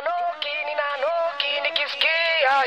nano, kini nano, kini kiski. Ah,